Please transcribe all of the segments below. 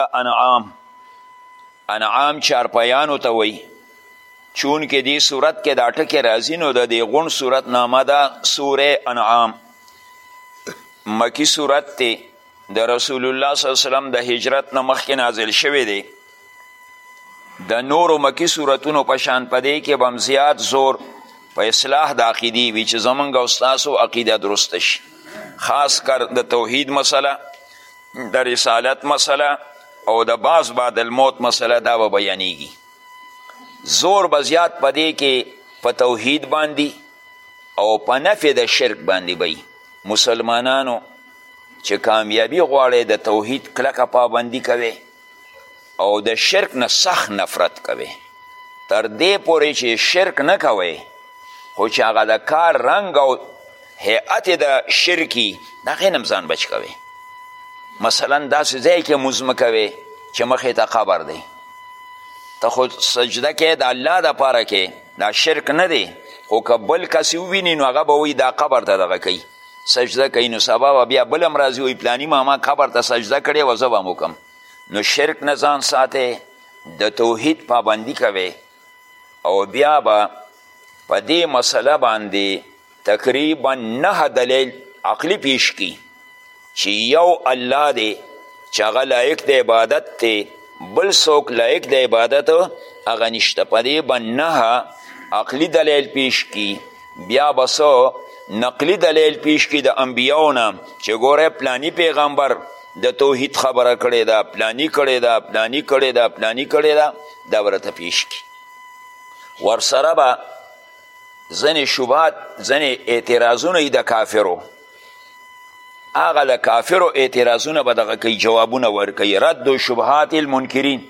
انعام انعام چارپیانو ته وایي چون کې دې صورت کې دا ټکې راځي نو د دې غون صورت نامه ده سوره انعام مکی صورت دی د رسول الله صلی الله علیه وسلم د هجرت نه مخکې نازل شوی دی د نورو مکی صورتونو په شان په دې کې به هم زیات زور په اصلاح د عقیدې وي چې زمونږ او ستاسو عقیده درسته شي خاص کر د توحید مسله د رسالت مسله او د باز بعد الموت مسله دا به بیانیږي زور به زیات په دې کې په توحید باندې او په نفع د شرک باندې به مسلمانانو چې کامیابی غواړی د توحید کلکه پابندی کوي او د شرک نه سخت نفرت کوي تر دې پورې چې شرک نه کوي خو چې هغه د کار رنګ او هیئت د شرکي د هغې نه ځان بچ کوي مثلا داسې ځای کې مونځ مه کوې چې مخې ته قبر دی ته خو سجده کې د الله دپاره کې دا شرک نه دی خو که بل کس وویني نو هغه به وایي دا قبر ته دغه کوي سجده کوي نو سبا به بیا بل هم راځي وایي پلاني ماما قبر ته سجده کړې وه زه به هم وکړم نو شرک نه ځان ساتې د توحید پابندي کوې او بیا به په دې مسله باندې تقریبا نه دلیل عقلی پیش کی چې یو الله دی چې هغه لایق د عبادت دی بل څوک لایق د عبادت هغه نشته په دې به نه عقلی دلیل پیش کی بیا به څه نقلی دلیل پیش کی د انبیاو نه چې ګوره پلانی پیغمبر د توحید خبره کړې ده پلانی کړې ده پلانی کړې ده پلانی کړې ده دا ورته پیش کی ورسره به ځنې شبهات ځنې اعتراضونه یي د کافرو هغه د کافرو اعتراضونه به دغه کوي جوابونه ورکوي رد شبهات المنکرین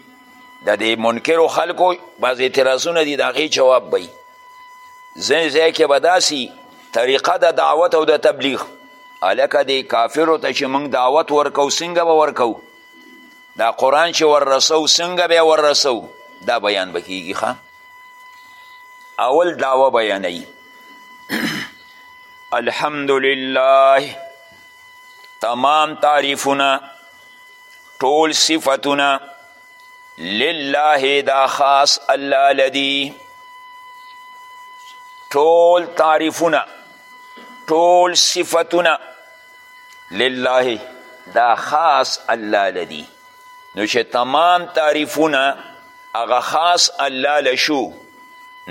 د دې منکرو خلکو بعضې اعتراضونه دي د هغې جواب به وي ځینې ځای کې به داسې طریقه د دعوت او د تبلیغ هلکه دې کافرو ته چې موږ دعوت ورکو څنګه به ورکو دا قرآن چې ورسو څنګه به ورسو دا بیان به کېږي ښه اول دعوه بیانوي الحمد لله تمام تعریفونه ټول صفتونه لله دا خاص الله لدی ټول تعریفونه ټول صفتونه لله دا خاص الله لدی نو چې تمام تعریفونه هغه خاص الله لشو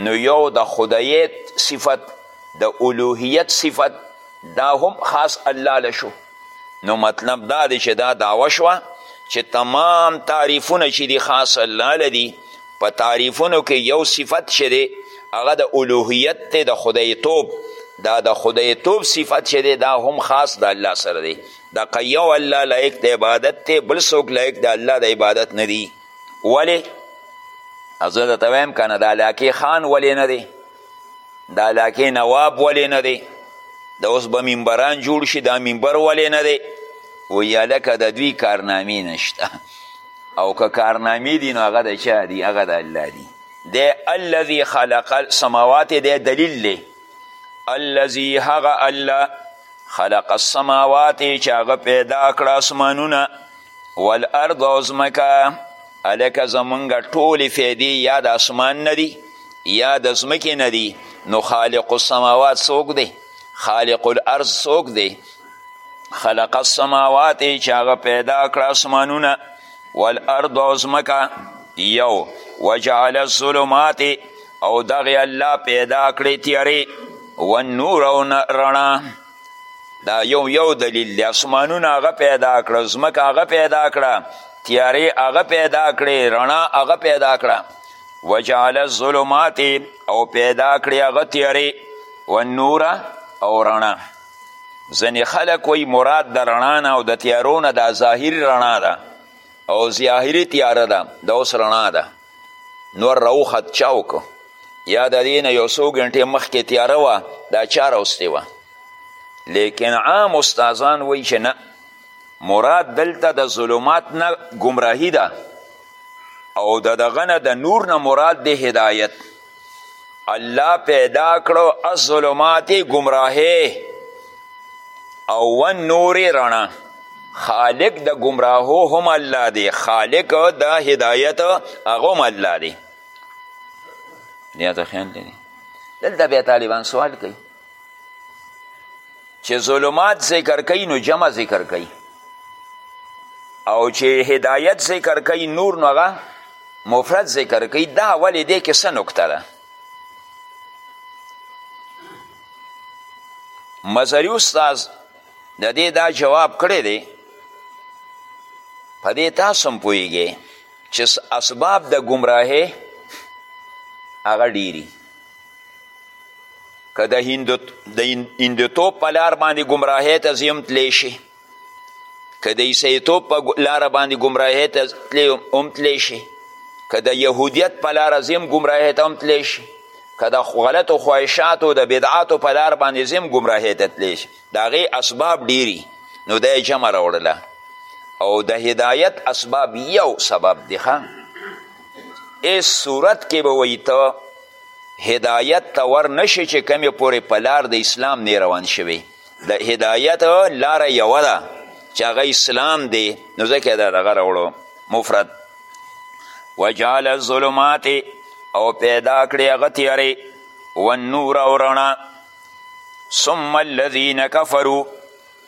نو یو د خدایت صفت د الوهیت صفت دا هم خاص الله لشو نو مطلب دا دی چې دا دعوه شوه چې تمام تعریفونه چې دي خاص الله له دي په تعریفونو کې یو صفت چې دی هغه د الوهیت دی د خدایتوب دا د خدایتوب صفت چې دی دا هم خاص د الله سره دی دا که یو الله لایق د عبادت دی بل څوک لایق د الله د عبادت نه دی ولې زه درته وایم که نه دا لاکې خان ولې نه دی د علاقې نواب ولې نه دی د اوس به منبران جوړ شي دا منبر ولې نه دی وایي هلکه د دوی کارنامې نشته او که کارنامې دي نو هغه د چا دي هغه د الله دي دی الذي خلق السماوات دی دلیل دی الذي هغه الله خلق السماوات چې هغه پیدا کړه اسمانونه والارض او ځمکه هلکه زمونږ ټولې فیدې یا د اسمان نه دي یا د ځمکې نه دي نو خالق السماوات څوک دی خالق الارض څوک دی خلق السماوات چې هغه پیدا کړه اسمانونه والارض او ځمکه یو وجعل الظلمات او دغه الله پیدا کړې تیارې والنور او رڼا دا یو یو دلیل دی اسمانونه هغه پیدا کړه ځمکه هغه پیدا کړه تیارې هغه پیدا کړې رڼا هغه پیدا کړه وجعل الظلمات او پیدا کړې هغه تیارې والنور او رڼا ځینې خلک وایي مراد د رڼا نه او د تیارو نه دا ظاهري رڼا ده او ظاهري تیاره ده د اوس رڼا ده نور راوخت چا وکړو یا د دې نه یو څو ګنټې مخکې تیاره وه دا چا راوستې وه لیکن عام استادان وایي چې نه مراد دلته د ظلمات نه ګمراهي ده او د دغه نه د نور نه مراد د هدایت الله پیدا کړو الظلمات گمراهی او ون نور رڼا خالق د گمراهو هم الله دی خالق د هدایت هغه هم الله دی دلته بیا طالبان سوال کوي چې ظلمات ذکر کوي نو جمع ذکر کوي او چې هدایت ذکر کوي نور نو هغه مفرد ذکر کوي دا ولې دی کې څه نکته ده مزری استاز د دې دا جواب کړی دی په دې تاسو هم پوهیږئ چې اسباب د ګمراهۍ هغه ډیری که د هندوتوب په لار باندې ګمراهۍ ته ځي هم تلی شي که د عیسیتوب په لاره باندې ګمراهۍ ته هم تلی شي که د یهودیت په لاره ځي هم ګمراهۍ ته هم تلی شي که د غلطو خواهشاتو د بدعاتو په لار باندې ځي هم ګمراهۍ ته تلی شي د هغې اسباب ډیري نو دا یې جمع راوړله او د هدایت اسباب یو سبب دی ښه هیڅ صورت کې به وایي ته هدایت ته ور نه شي چې کمې پورې په لار د اسلام نه روان شوی د هدایت لاره یوه ده چې هغه اسلام دی نو ځکه دا دغه راوړو مفرد وجعل الظلمات او پیدا کړې هغه تیارې والنور او رڼا ثم الذین کفروا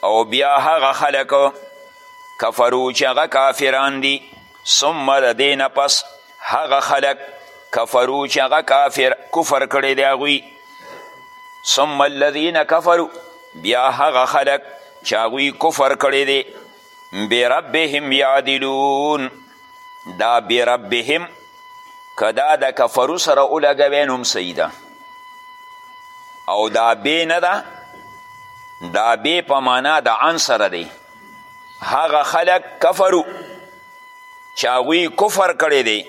او بیا هغه خلک کفرو چې هغه کافران دي ثم د دې نه پس هغه خلک کفرو چې هغه کافر کفر کړی دی هغوی ثم الذین کفرو بیا هغه خلک چې هغوی کفر کړی دی بربهم یعدلون دا بربهم که دا د کفرو سره ولګوی نو هم صحیح ده او دا بې نه ده دا بې په معنا د عن سره دی هغه خلک کفرو چې هغوی کفر کړی دی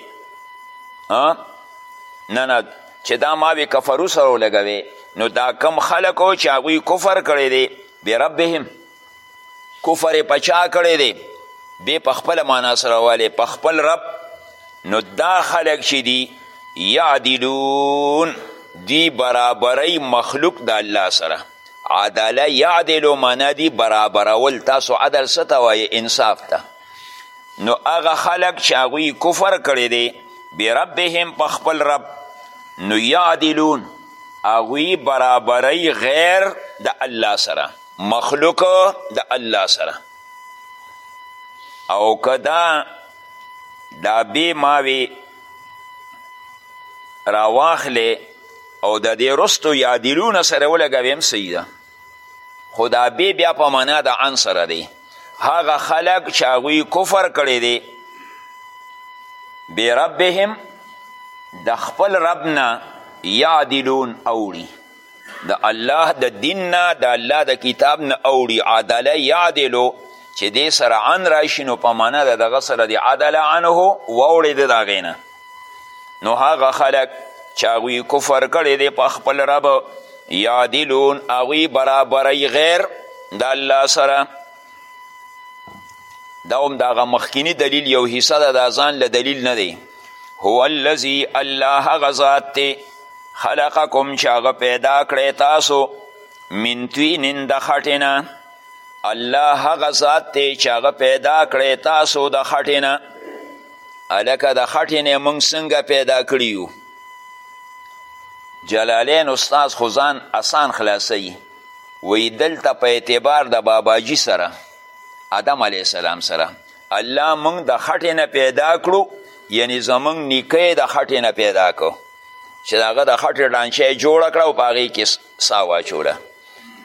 نه نه چې دا ما وی کفرو سره ولګوی نو دا کم خلکو چې هغوی کفر کړی دی بربهم کفر په چا کړی دی دې په خپله معنا سره والی په خپل رب نو دا خلک چې دي یعدلون دی برابرۍ مخلوق د الله سره عدله یعدلو معنا دی برابرول تاسو عدل څه ته وایې انصاف ته نو هغه خلک چې هغوی کفر کړی دی بربهم په خپل رب نو یعدلون هغوی برابرۍ غیر د الله سره مخلوق د الله سره او که دا دا بې ماوې راواخلې او د دې رستو یادلونه سره ولګوې هم صحیح ده خو دا بې بیا په معنا د عن سره دی هغه خلق چې هغوی کفر کړی دی بې ربهم د خپل رب نه یعدلون اوړي د الله د دین نه د الله د کتاب نه اوړي عدله یعدلو چې دې سره عن راشي نو په معنا د دغه سره د عدل عنه واوړې د هغې نه نو هغه خلک چې هغوی کفر کړی دی په خپل رب یعدلون هغوی برابروي غیر د الله سره دا هم د هغه مخکیني دلیل یو حصه ده دا ځان له دلیل نه دی هو الذي الله هغه ذات دی خلقکم چې هغه پیدا کړی تاسو من توینن د خټې نه الله هغه ذات دی چې هغه پیدا کړی تاسو د خټې نه هلکه د خټې نه موږ څنګه پیدا کړي یو جلالین استاد خو ځان اسان خلاصوي وی دلته په اعتبار د باباجي سره آدم علیه السلام سره الله موږ د خټې نه پیدا کړو یعنی زموږ نیکه د خټې نه پیدا کو چې د هغه د خټې ډانچه یې جوړه کړه او په هغې کې سا واچوله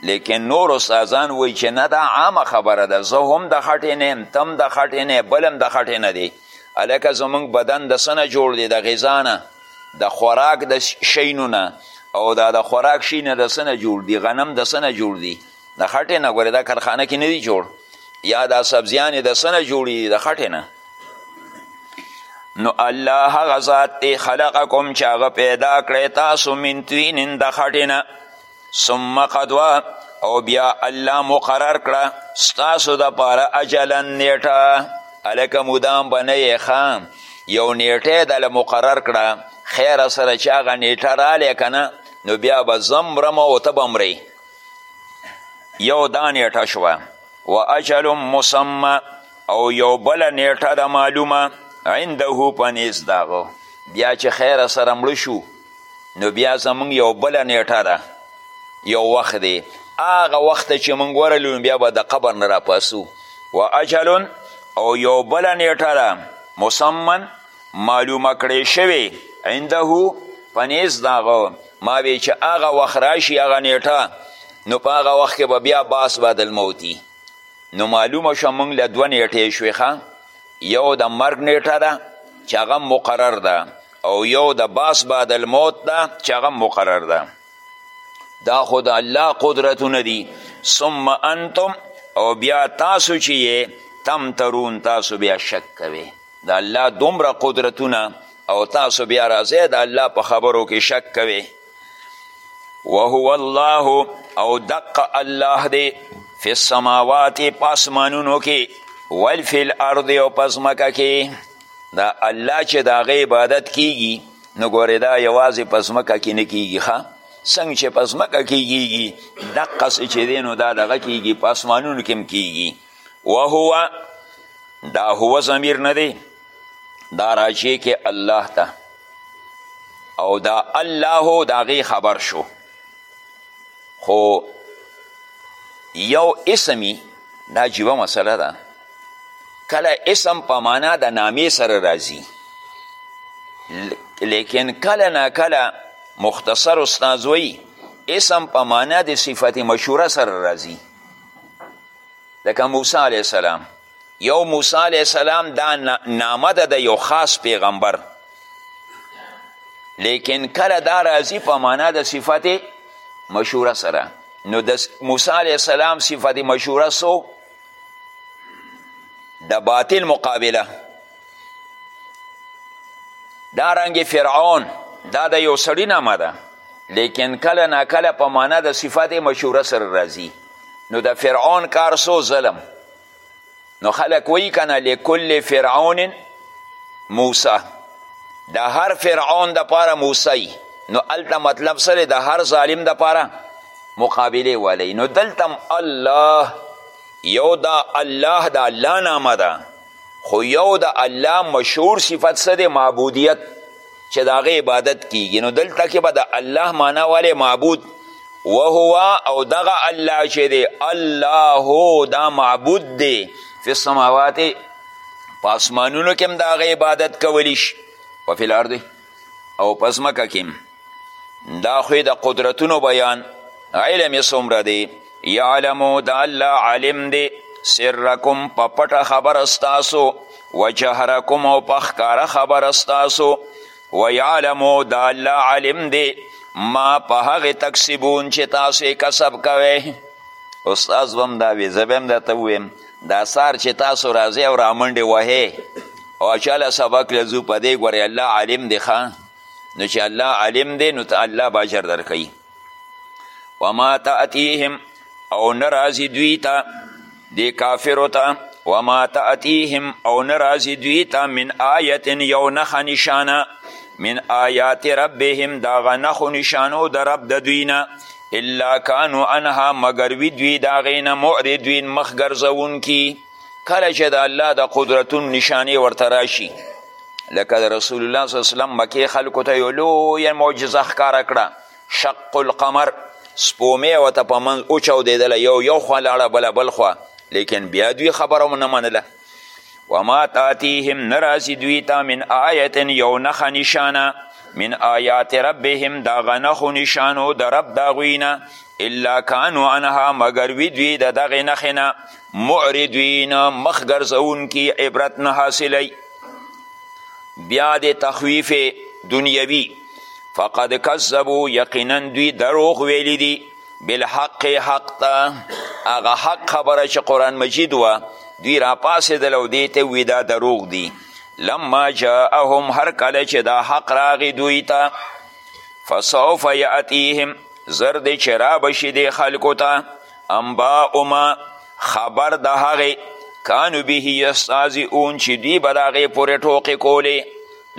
لیکن نور استادان وایي چې نه دا عامه خبره ده زه هم د خټې نه یم تم د خټې نه بل هم د خټې نه دی هلکه زموږ بدن د څه نه جوړ دی د غذا نه د خوراک د شینو نه او دا د خوراک شی نه د څه نه جوړ دی غنم د څه نه جوړ دی د خټې نه ګورې دا کارخانه کې نه دی جوړ یا دا سبزیان د څه نه جوړي د خټې نه نو الله هغه ذات دی خلقکم چې هغه پیدا کړی تاسو من توینن د خټې نه ثم قدوا او بیا الله مقرر کړه ستاسو د پاره اجلا نیټه هلکه مدام به نه یې خام یو نیټه یې دله مقرر کړه خیره سره چې هغه نیټه رالی که نه نو بیا به زه مرم او ته به مرې یو دا نیټه شوه و اجل مسمه او یو بله نیټه ده معلومه عنده په نیز داغه بیا چې خیر سره مړه شو نو بیا زمونږ یو بله نیټه ده یو وخت دی هغه وخت چې مونږ ورلو بیا به د قبر نه راپاسو و اجل او یو بله نیټه ده مسمن معلومه کړی شوی عنده په نیز داغه ما وی چې هغه وخت راشي هغه نیټه نو په هغه وخت کې به بیا باس بعد الموت نو معلومه شوه موږ له دوه نیټې شوې ښه یو د مرګ نیټه ده چې هغه مقرر ده او یو د باس بعد الموت ده چې هغه مقرر ده دا خو د الله قدرتونه دي ثم انتم او بیا تاسو چې یې تم ترون تاسو بیا شک کوئ د الله دومره قدرتونه او تاسو بیا راځئ د الله په خبرو کې شک کوي وهو الله او دق الله دی فی السماوات په اسمانونو کې والفی الارض او په ځمکه کې دا الله چې د هغه عبادت کیږي نو ګورې دا یوازې په ځمکه کې نه کیږي ښه څنګه چې په ځمکه کې کیږي دقسې چې دی نو دا دغه کیږي په اسمانونو کې هم کیږي وهو دا هو ضمیر نه دی دا راجع کې الله ته او دا الله د هغې خبر شو خو یو اسمی دا عجیبه مسله ده کله اسم په معنا د نامې سره راځي لیکن کله نا کله مختصر استاذ وی اسم په معنا د صفت مشهوره سره راځي لکه موسی علیه السلام یو موسی علیه السلام دا نامه ده د یو خاص پیغمبر لیکن کله دا راځي په معنا د صفت مشوره سره نو د موسی علیه السلام صفت مشوره سو د باطل مقابله دا رنګ فرعون دا د یو سړي نامه ده لیکن کله ناکله په معنا د صفت مشوره سره راځي نو د فرعون کار سو ظلم نو خلک وی کنه لکل فرعون موسی د هر فرعون د پاره موسی نو الته مطلب سره د هر ظالم د پاره مقابله ولی نو دلتم الله یو دا الله د الله نامه ده خو یو د الله مشهور صفت څه دی معبودیت چې د هغه عبادت کیږي نو دلته کې به د الله معنا والې معبود وهو او دغه الله چې دی الله دا معبود دی فی السماوات په اسمانونو کې هم د هغه عبادت کولی شي و فی الارض او په ځمکه کې دا خو د قدرتونو بیان علم یې څومره دی یعلمو د الله عالم دی سرکم په پټه خبره ستاسو و جهرکم او په ښکاره خبره ستاسو و یعلمو د الله عالم دی ما په هغې تکسیبون چې تاسو یې کسب کوئ استاذ به هم دا وي زه به هم درته ووایم دا سار چې تاسو راځئ او رامنډې وهئ او چاله سبق له ځو په دې ګورئ الله عالم دی ښه نو چې الله عالم دی نو ته الله به اجر درکوي وما تأتیهم او نه راځي دوی ته دې کافرو ته وما تأتیهم او نه راځي دوی ته من آیت یو نښه نشانه من آیات ربهم د هغه نښو نشانو د رب د دوی نه الا کانو عنها مګر وي دوی د هغې نه معرضین مخ ګرځوونکي کله چې د الله د قدرتونو نشانې ورته راشي لکه د رسول الله صلی وسلم مکې خلکو ته یو لویه معجزه ښکاره کړه شق القمر سپومې ورته په منځ وچاودېدله یو یو خوا لاړه بله بل خوا لیکن بیا دوی خبره هم نه منله وما تاتیهم نه راځي دوی ته من آیت یو نښه نشانه من آیات ربهم دا غنخو نشانو د رب دا غوینه الا کانو عنها مگر وی دوی د دغه نخنه معرضین مخ ګرځونکي عبرت نه حاصلوي بیا د تخویف دنیوي فقد کذبو یقینا دوی دروغ ویلی دي بالحق حق ته هغه حق خبره چې قرآن مجید وه دوی راپاڅېدل او دې ته وی دا دروغ دي لما جاءهم هر کله چې دا حق راغی دوی ته فسوف یأتیهم زر دې چې رابشي دې خلکو ته انباء ما خبر د هغې کانو به یستهزئون چې دوی به د هغې پورې ټوقې کولې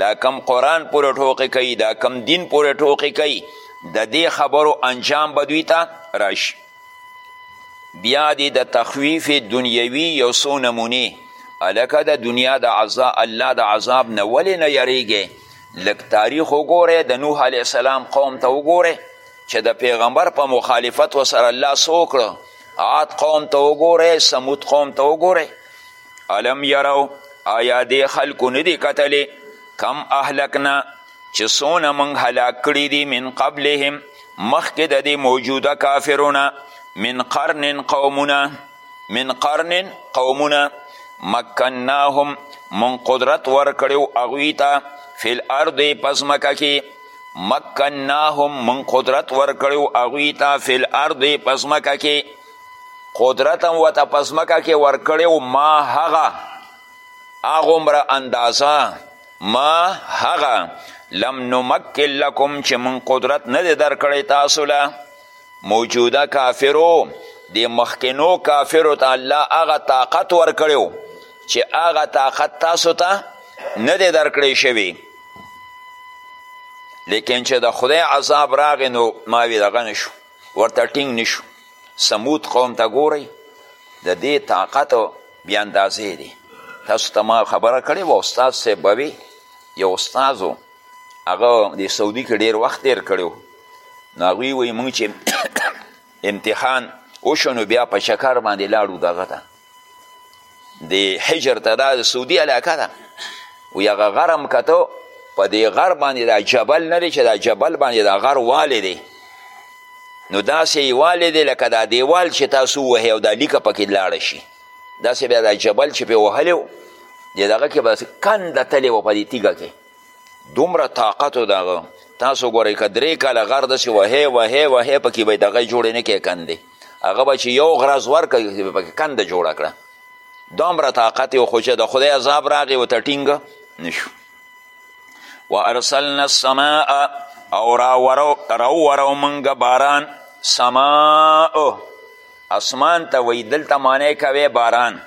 دا کم قرآن پورې ټوقې کوي دا کم دین پورې ټوقې کوي د دې خبرو انجام به دوی ته راشي بیا دې د تخویف دنیوي یو څو نمونې هلکه د دنیا د عذاب الله د عذاب نه ولې نه یریږې لږ تاریخ وګوره د نوح علیه السلام قوم ته وګوره چې د پیغمبر په مخالفت وسره الله څه وکړو عاد قوم ته وګورئ سمود قوم ته وګورئ الم یرو آیا دې خلکو نه دي کتلی کم اهلکنا چې څونه موږ هلاک کړي دي من قبلهم مخکې د دې موجوده کافرونه من قرن قومونه من قرن قومونه مکناهم من قدرت ورکړو اغوی ته فی الارض پس مکه کی مکناهم من قدرت ورکړو اغوی ته فی الارض پس مکه کی قدرت هم وته پس مکه کی ورکړو ما هغه اغمره اندازه ما هغه لم نمکن لکم چې من قدرت نه دی درکړی تاسو له موجوده کافرو د مخکنو کافرو ته الله هغه طاقت ورکړی چې هغه طاقت تاسو ته نه دی درکړی شوی لیکن چې د خدای عذاب راغی نو ماوی دغه نشو ورته ټینګ نشو سمود قوم ته ګورئ د دې طاقت بیا اندازې دی تاسو ته ما خبره کړې وه استاد صاحب به یو استاد هغه د سعودي کې ډېر وخت تېر کړی و نو هغوی وایي موږ چې امتحان وشو نو بیا په چکر باندې لاړو دغه ته د حجر ته دا د سعودي علاقه ده وی هغه غر هم کتو په دې غر باندې دا جبل نه دی چې دا جبل باندې دا غر والی دی نو داسې یې والی دی لکه دا دیوال چې تاسو ووهئ او دا لیکه پکې لاړه شي داسې بیا دا جبل چې پې وهلی و د دغه کې به کنده تلې وه په دې تیږه کې دومره طاقت و دغه تاسو ګورئ که درې کاله غر داسې وهې وهې وهې پکې به یې دغه جوړې نه کې کندې هغه به چې یو غرز ورکړي پکې کنده جوړه کړه دومره طاقت یې خو چې د خدای عذاب راغی ورته ټینګ نشو و ارسلنا السماء او راورو راورو منګه باران سماء اسمان ته وایي دلته معنی کوي باران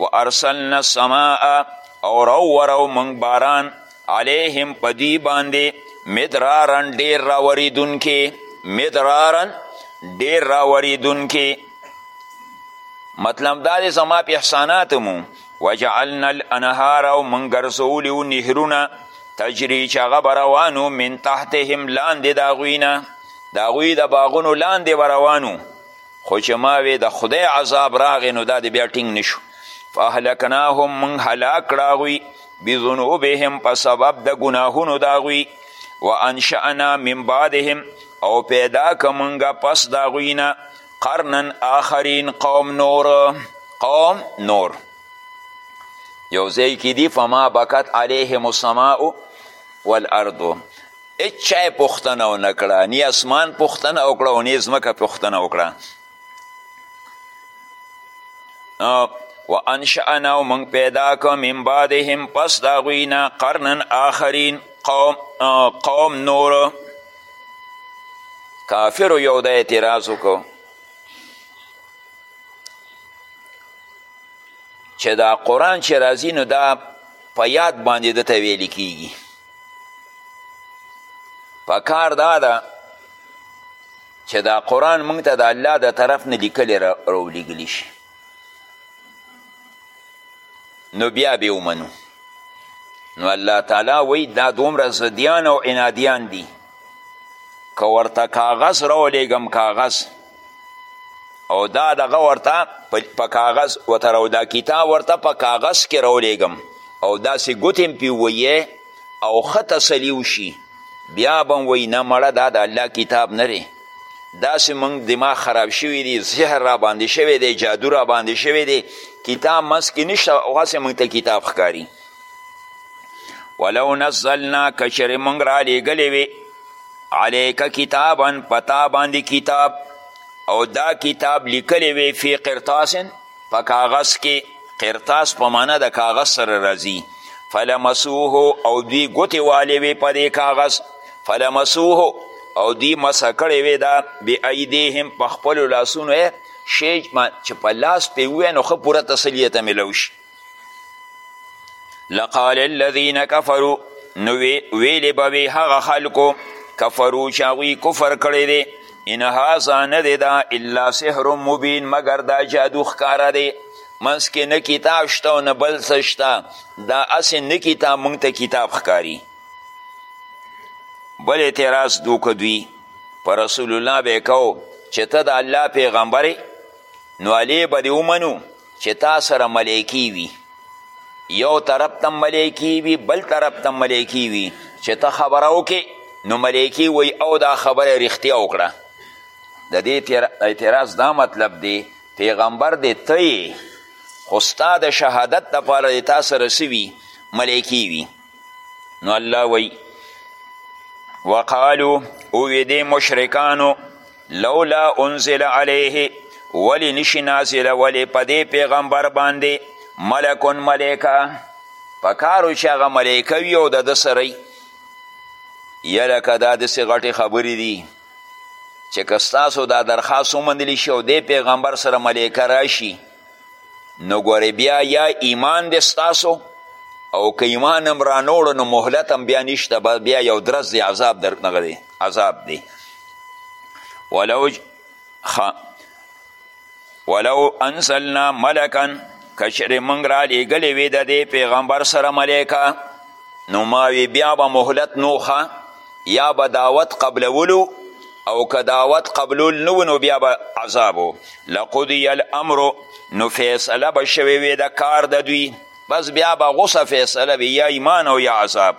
و ارسلنا السماء او رو ورو موږ باران علیهم په دوی باندې مدرارن ډیر راوریدونکې مدرارن ډیر راوریدونکې مطلب دا دی زما په احساناتو مو وجعلنا الانهار او موږ ګرځولي و نهرونه تجري چې هغه به روانو من تحتهم لاندې د هغوی نه د هغوی د باغونو لاندې به روانو خو چې ما وې د خدای عذاب راغې نو دا دې بیا ټینګ نشو فاهلکناهم من هلاک کړه هغوی بذنوبهم په سبب د ګناهونو د هغوی وانشأنا من بعدهم او پیدا که مونږه پس د هغوی نه قرنن آخرین قوم نور قوم نور یو ځای کې دي فما بکت علیهم السماء والارض هیچا یې پوښتنه ونه کړه نی اسمان پوښتنه وکړه او نی ځمکه پوښتنه وکړه و انشأنا او موږ پیدا کړو من بعدهم پس د هغوی نه قرنا آخرین قوم قوم نور کافرو یو د اعتراض وکړو چې دا قرآن چې راځي نو دا په یاد باندې دته ویل کیږي په کار دا ده چې دا قرآن موږ ته د الله د طرف نه لیکلی راولیږلی شي نو بیا به ومنو نو الله تعالی وی دا دومره زدیان او عنادیان دي که ورته کاغذ راولیږم کاغذ او دا دغه ورته په کاغذ ورته راو دا کتاب ورته په کاغذ کې راولیږم او داسې ګوتې هم پې وویې او ښه تسلي وشي بیا به هم وایي نه مړه دا د الله کتاب نه دی داسې موږ دماغ خراب شوی دی سحر را باندې شوی دی جادو را باندې شوی دی کتاب منځ کې نشته هسې موږ ته کتاب ښکاري ولو نزلنا که چېرې موږ رالیږلې وې علیکه کتابا په تا باندې کتاب او دا کتاب لیکلی وی فی قرطاسن په کاغذ کې قرطاس په معنا د کاغذ سره راځي فلمسوه او دوی ګوتې والې وې په دې کاغذ فلمسوه او دوی مسه کړې وې دا بایدیهم په خپلو لاسونو شی چې په لاس پې ووایه نو ښه پوره تسلیت مې لوشي لقال الذين كفروا نو ویلې به وي هغه خلکو کفرو چې هغوی کفر کړی دی ان هذا نه دی دا الا سحر مبین مګر دا جادو ښکاره دی منځ کې نه کتاب شته او نه بل څه شته دا هسې نه کتاب موږ ته کتاب ښکاري بل اعتراض دوکه دوی په رسول الله به یې کو چې ته د الله پیغمبر نو علی به دې ومنو چې تا سره ملایکی وي یو طرف ته ملایکی وي بل طرف ته ملایکی وي چې ته خبره وکې نو ملایکی وي او دا خبره رښتیا وکړه د دې اعتراض دا مطلب دی پیغمبر دی ته یې خو ستا د شهادت دپاره د تا سره څه وي ملایکی وي نو الله وی وقالو اوی دی مشرکانو لولا انزل علیه ولی نشی نازل ولی په دی پیغمبر باندې ملکون ملیکه په کارو چې هغه ملیکه وي او د ده سره یا لکه دا داسې غټې خبرې دي چې که ستاسو دا درخواست ومنلی شي او دی پیغمبر سره ملیکه راشي نو ګورې بیا یا ایمان دی ستاسو او که ایمان هم رانوړو نو مهلت هم بیا نشته بیا یو درس دی عذاب در دغه دی عذاب دی ولو خ ولو انزلنا ملکا کشر منگ را لیگلی وی ده دی پیغمبر سره ملیکا نو ماوی بیا با مهلت نوخه یا به دعوت قبلولو او که دعوت قبلول نه نو بیا به عذاب و لقضی الامر نو فیصله به شوې وې د کار د دوی بس بیا به غوسه فیصله وي یا ایمان او یا عذاب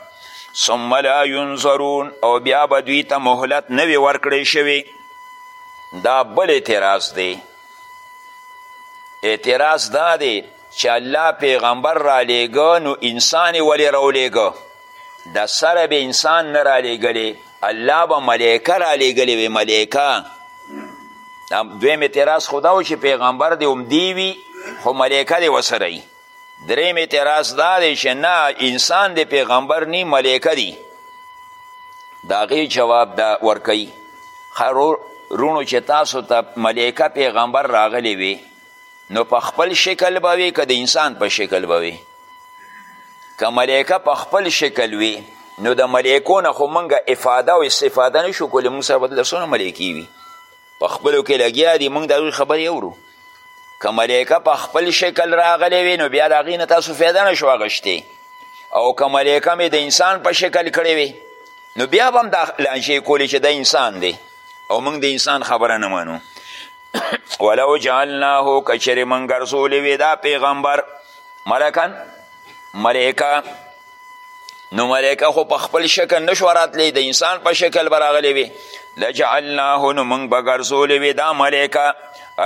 ثم لا ینظرون او بیا به دوی ته مهلت نه وي ورکړی شوی دا بل اعتراض دی اعتراض دا دی چې الله پیغمبر رالیږه نو انسان یې ولې راولیږه د سره به انسان نه رالیږلې الله به ملایکه رالیږلې وې ملایکه دویم اعتراض خو دا و چې پیغمبر دې همدی وي خو ملایکه دې ورسره وي دریم اعتراض دا دی چې نه انسان دې پیغمبر نی ملایکه دي د هغې جواب دا ورکوي ښه رونو چې تاسو ته ملایکه پیغمبر راغلی وي نو په خپل شکل به وي که د انسان په شکل به وي که ملایکه په خپل شکل وي نو د ملایکو نه خو موږ افاده او استفاده نه شو کولی موږ سره به دلته څونه ملایکې وي په خپلو کې لګیا دي موږ د هغوی خبرې اورو که ملایکه په خپل شکل راغلی وي نو بیا د هغې نه تاسو فایده نه شو اخیستی او که ملایکه مې د انسان په شکل کړی وي نو بیا به هم دا لانجې کولې چې دا انسان دی او موږ د انسان خبره نه منو ولو جعلناه که چېرې موږ ګرځولې وي دا پیغمبر ملکن ملایکه نو ملایکه خو په خپل شکل نشو راتلی د انسان په شکل به راغلی وي لجعلناه نو موږ به ګرځولې وي دا ملایکه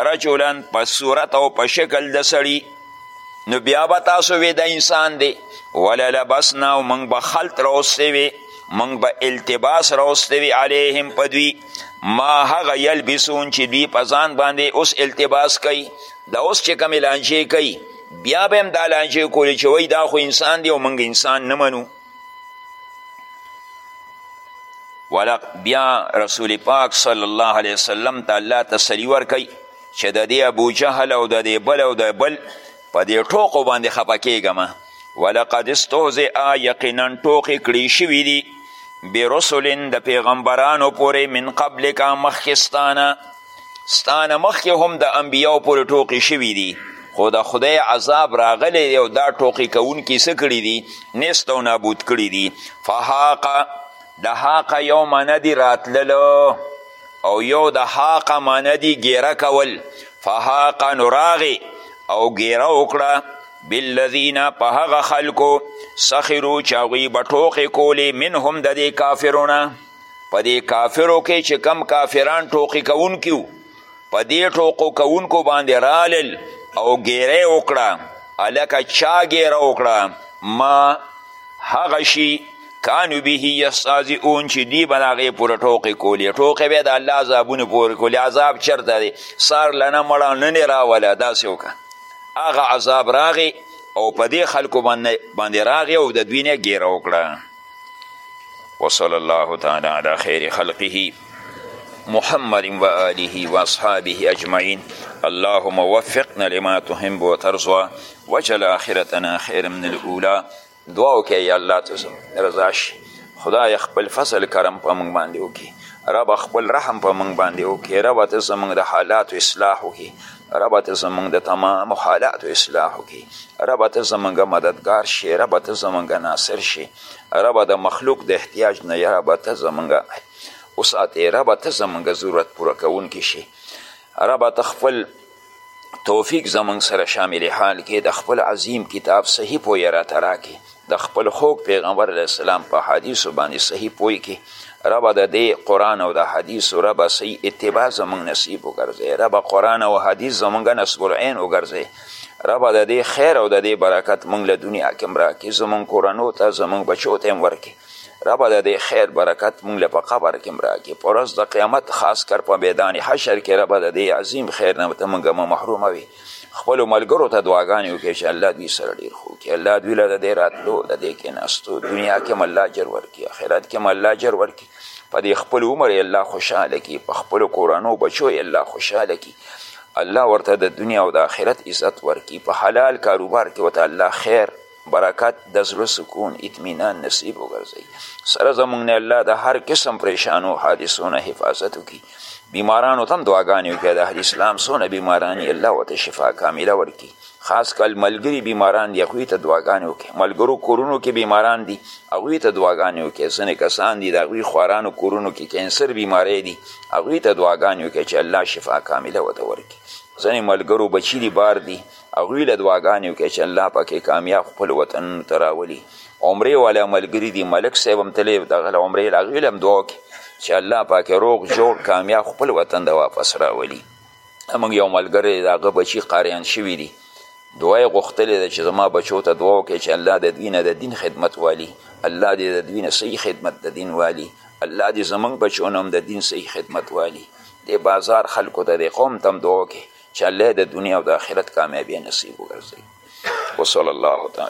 رجلا په صورت او په شکل د سړي نو بیا به تاسو وی د انسان دی وللبسنا او موږ به خلط راوستې وي موږ به التباس راوستې وي علیهم په دوی ما هغه یلبسون چې دوی په ځان باندې اوس التباس کوي دا اوس چې کومې لانجې کوي بیا به هم دا لانجې کولې چې وایي دا خو انسان دی او موږ انسان نه منو ولق بیا رسول پاک صلی الله علیه وسلم ته الله تسلی ورکوي چې د دې ابو جهل او د دې بل او د بل په دې ټوکو باندې خپه کیږم ولقد استهزئ یقینا ټوکې کړی شوي دي برسل د پیغمبرانو پورې من قبلک مخکې ستانه ستانه مخکې هم د انبیاو پورې ټوکې شوي دي خو د خدای عذاب راغلی دی او دا ټوقې کوونکي څه کړي دي نیست او نابود کړي دي فهاقه د هاقه یو معنه دي راتللو او یو د حاق معنی دی ګیره کول فحاق نو راغې او ګیره وکړه بالذین په هغه خلکو سخرو چې هغوی به ټوقې کولې منهم د دې کافرو نه په دې کافرو کې چې کم کافران ټوقې کوونکي وو په دې ټوقو کوونکو باندې رالل او ګیره وکړه هلکه چا ګیره وکړه ما هغه شي کانو به یستهزئون چې دوی به د هغې پورې ټوقې کولې ټوقې به یې د الله عذابونو پورې کولې عذاب چېرته دی سار له نه مړه نن یې راوله داسې وکړه هغه عذاب راغی او په دې خلکو باندې راغی او د دوی نه ګیره وکړه وصلی الله تعالی علی خیر خلقه محمد و آله و اصحابه اجمعین اللهم وفقنا لما تحب وترضى وجل آخرتنا خير من الأولى دعا وکړئ یا الله ته زموږ رضا شي خدای خپل فضل کرم په موږ باندې وکړي رب خپل رحم په موږ باندې وکړي رب ته زموږ د حالاتو اصلاح وکړي رب ته زموږ د تمام حالاتو اصلاح وکړي رب ته زموږ مددگار شي رب ته زموږ ناصر شي رب د مخلوق د احتیاج نه یا رب ته زموږ وساتې رب ته زموږ ضرورت پوره کوونکي شي رب ته خپل توفیق زمونږ سره شامل حال کې د خپل عظیم کتاب صحیح پوی را تراکي د خپل خوږ پیغمبر علیه السلام په حدیثو باندې صحیح پوی کې ربه د دې قرآن او د حدیثو ربه صحیح اتباع زمونږ نصیب وګرځي ربه قرآن او حدیث زمونږ نصب العین وګرځي ربه د دې خیر او د دې برکت مونږ له دنیا کې هم راکړي زمونږ کورنو ته زمونږ بچو ته هم ورکړي ربه د دې خیر برکت مونږ له په قبر کې راکې په ورځ د قیامت خاص کر په میدان حشر کې ربه د دې عظیم خیر نه ته مونږ مه محرومه وي خپلو ملګرو ته دعاګانې وکړي چې الله دوی سره ډېر ښه وکړي الله دوی له د دې راتلو د دې کېناستو دنیا کې هم الله اجر ورکړي آخرت کې هم الله اجر ورکړي په دې خپل عمر یې الله خوشحاله کړي په خپلو کورنو بچو یې الله خوشحاله کړي الله ورته د دنیا او د آخرت عزت ورکړي په حلال کاروبار کې ورته الله خیر برکت د زړه سکون اطمینان نصیب وګرځوي سره زمونږ نه الله د هر قسم پریشانو حادثو نه حفاظت وکړي بیمارانو ته هم دعاګانې وکړي د اهل اسلام څونه بیماران یې الله ورته شفا کامله ورکړي خاص کل ملګري بیماران دي هغوی ته دعاګانې وکړي ملګرو کورونو کې بیماران دي هغوی ته دعاګانې وکړي ځینې کسان دي د هغوی خوارانو کورونو کې کینسر بیماری دي هغوی ته دعاګانې وکړي چې الله شفا کامله ورته ورکړي ځینې ملګرو بچي دي بار دي هغوی له دعاګانې وکړي چې الله پاکې کامیاب خپل وطنونو ته راولي عمرې والا ملګري دي ملک صاحب هم تللی دغه له عمرې له هغوی له هم دعا وکړي چې الله پاکې روغ جوړ کامیاب خپل وطن ته واپس راولي زموږ یو ملګری د هغه بچي قاریان شوي دي دعا یې غوښتلې ده چې زما بچو ته دعا وکړي چې الله د دوی نه د دین خدمت والي الله دې د دوی نه صحیح خدمت د دین والي الله دې زموږ بچو نه هم د دین صحیح خدمت والي د بازار خلکو ته د قوم ته هم دعا وکړي چې الله د دنیا او د آخرت کامیابی نصیب وګرځوي وصلی الله تعالی